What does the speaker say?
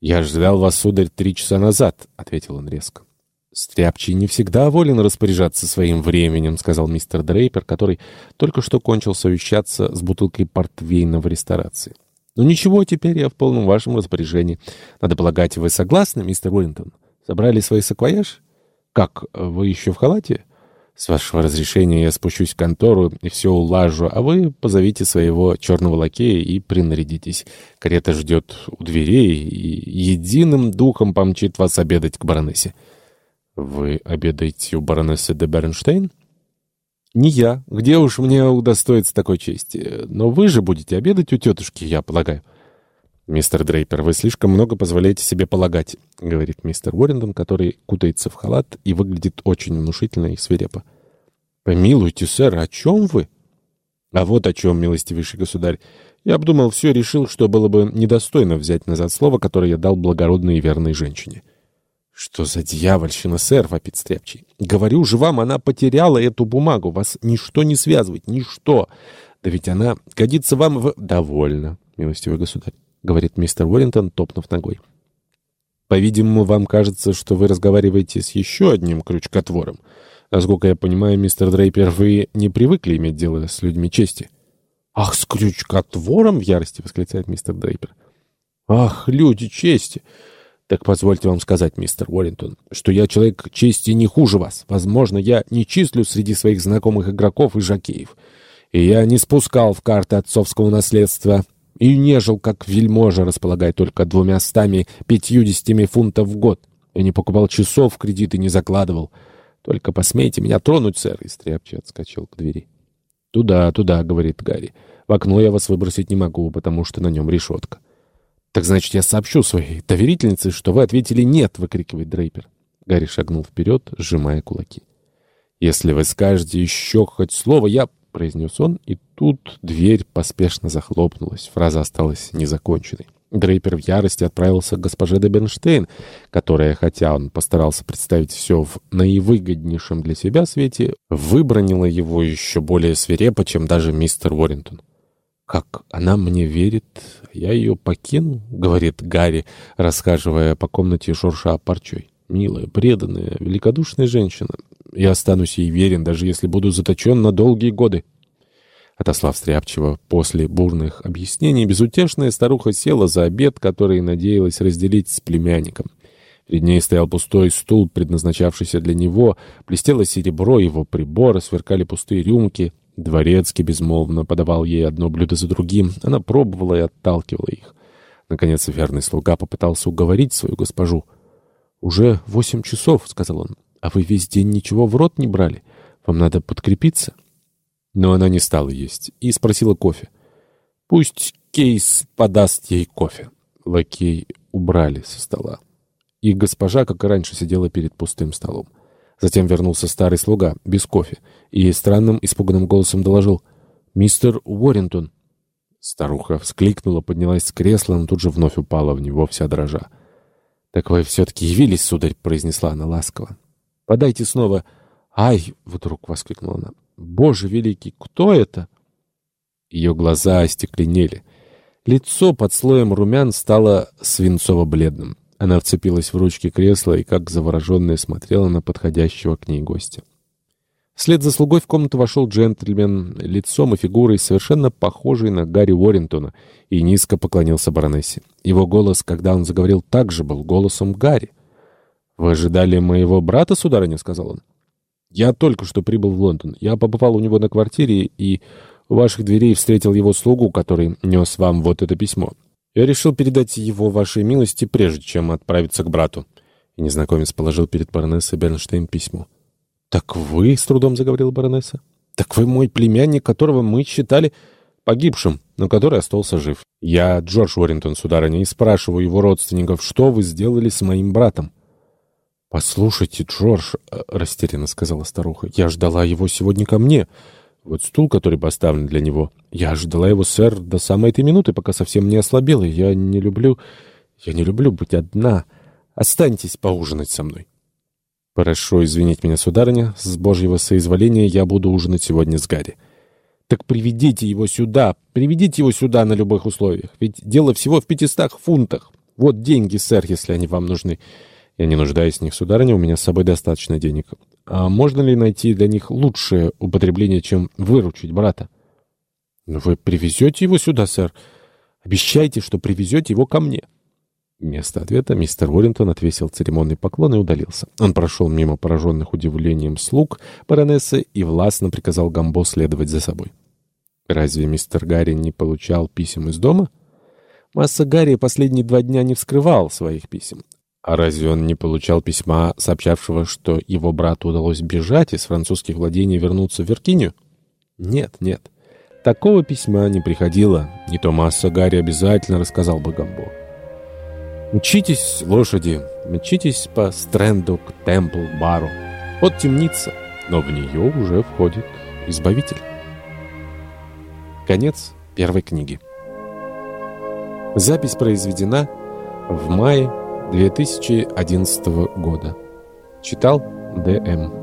«Я ждал вас, сударь, три часа назад», — ответил он резко. «Стряпчий не всегда волен распоряжаться своим временем», — сказал мистер Дрейпер, который только что кончил совещаться с бутылкой портвейна в ресторации. «Ну ничего, теперь я в полном вашем распоряжении. Надо полагать, вы согласны, мистер Уиллингтон? Собрали свои саквояж? Как, вы еще в халате?» «С вашего разрешения я спущусь в контору и все улажу, а вы позовите своего черного лакея и принарядитесь. Карета ждет у дверей и единым духом помчит вас обедать к баронессе». «Вы обедаете у баронессы де Бернштейн?» «Не я. Где уж мне удостоиться такой чести? Но вы же будете обедать у тетушки, я полагаю». «Мистер Дрейпер, вы слишком много позволяете себе полагать», — говорит мистер Уоррендон, который кутается в халат и выглядит очень внушительно и свирепо. «Помилуйте, сэр, о чем вы?» «А вот о чем, милостивейший государь. Я обдумал все и решил, что было бы недостойно взять назад слово, которое я дал благородной и верной женщине». «Что за дьявольщина, сэр?» — вопит Стряпчий. «Говорю же вам, она потеряла эту бумагу. Вас ничто не связывает, ничто. Да ведь она годится вам в...» «Довольно, милостивый государь», — говорит мистер Уоррингтон, топнув ногой. «По-видимому, вам кажется, что вы разговариваете с еще одним крючкотвором. Насколько я понимаю, мистер Дрейпер, вы не привыкли иметь дело с людьми чести». «Ах, с крючкотвором!» — в ярости восклицает мистер Дрейпер. «Ах, люди чести!» Так позвольте вам сказать, мистер Уоррингтон, что я человек чести не хуже вас. Возможно, я не числю среди своих знакомых игроков и жакеев. И я не спускал в карты отцовского наследства и не жил, как вельможа, располагая только двумястами пятьюдесятими фунтов в год. Я не покупал часов в кредит и не закладывал. Только посмейте меня тронуть, сэр, и стряпчий отскочил к двери. «Туда, туда», — говорит Гарри. «В окно я вас выбросить не могу, потому что на нем решетка». «Так значит, я сообщу своей доверительнице, что вы ответили «нет», — выкрикивает Дрейпер. Гарри шагнул вперед, сжимая кулаки. «Если вы скажете еще хоть слово, я...» — произнес он, и тут дверь поспешно захлопнулась. Фраза осталась незаконченной. Дрейпер в ярости отправился к госпоже де Бенштейн, которая, хотя он постарался представить все в наивыгоднейшем для себя свете, выбронила его еще более свирепо, чем даже мистер Уоррингтон. «Как она мне верит, я ее покину», — говорит Гарри, расхаживая по комнате шурша парчой. «Милая, преданная, великодушная женщина. Я останусь ей верен, даже если буду заточен на долгие годы». Отослав Стряпчиво после бурных объяснений, безутешная старуха села за обед, который надеялась разделить с племянником. Перед ней стоял пустой стул, предназначавшийся для него, блестело серебро его прибора, сверкали пустые рюмки — Дворецкий безмолвно подавал ей одно блюдо за другим. Она пробовала и отталкивала их. Наконец верный слуга попытался уговорить свою госпожу. «Уже восемь часов», — сказал он, — «а вы весь день ничего в рот не брали. Вам надо подкрепиться». Но она не стала есть и спросила кофе. «Пусть Кейс подаст ей кофе». Лакей убрали со стола. И госпожа, как и раньше, сидела перед пустым столом. Затем вернулся старый слуга, без кофе, и странным испуганным голосом доложил «Мистер Уоррингтон». Старуха вскликнула, поднялась с кресла, но тут же вновь упала в него вся дрожа. «Так вы все-таки явились, сударь», — произнесла она ласково. «Подайте снова». «Ай!» — вдруг воскликнула она. «Боже великий, кто это?» Ее глаза остекленели. Лицо под слоем румян стало свинцово-бледным. Она вцепилась в ручки кресла и, как завороженная, смотрела на подходящего к ней гостя. Вслед за слугой в комнату вошел джентльмен, лицом и фигурой совершенно похожий на Гарри Уоррингтона, и низко поклонился баронессе. Его голос, когда он заговорил, также был голосом Гарри. «Вы ожидали моего брата, сударыня?» — сказал он. «Я только что прибыл в Лондон. Я побывал у него на квартире и у ваших дверей встретил его слугу, который нес вам вот это письмо. Я решил передать его вашей милости, прежде чем отправиться к брату». И незнакомец положил перед баронессой Бернштейн письмо. «Так вы, — с трудом заговорила баронесса, — так вы мой племянник, которого мы считали погибшим, но который остался жив. Я Джордж Уоррингтон, сударыня, и спрашиваю его родственников, что вы сделали с моим братом?» «Послушайте, Джордж, — растерянно сказала старуха, — я ждала его сегодня ко мне». Вот стул, который поставлен для него. Я ждала его, сэр, до самой этой минуты, пока совсем не ослабела. Я не люблю... Я не люблю быть одна. Останьтесь поужинать со мной. Хорошо, извинить меня, сударыня. С божьего соизволения я буду ужинать сегодня с Гарри. Так приведите его сюда, приведите его сюда на любых условиях. Ведь дело всего в пятистах фунтах. Вот деньги, сэр, если они вам нужны. Я не нуждаюсь в них, сударыня, у меня с собой достаточно денег. А можно ли найти для них лучшее употребление, чем выручить брата? Ну, вы привезете его сюда, сэр. Обещайте, что привезете его ко мне. Вместо ответа мистер Уоррингтон отвесил церемонный поклон и удалился. Он прошел мимо пораженных удивлением слуг баронессы и властно приказал Гамбо следовать за собой. Разве мистер Гарри не получал писем из дома? Масса Гарри последние два дня не вскрывал своих писем. А разве он не получал письма, сообщавшего, что его брату удалось бежать из французских владений и вернуться в Виркинию? Нет, нет. Такого письма не приходило. Не то Масса Гарри обязательно рассказал бы Гамбо. Мчитесь, лошади, мчитесь по Стрэнду к Темпл-бару. Вот темница, но в нее уже входит Избавитель. Конец первой книги. Запись произведена в мае 2011 года. Читал Д.М.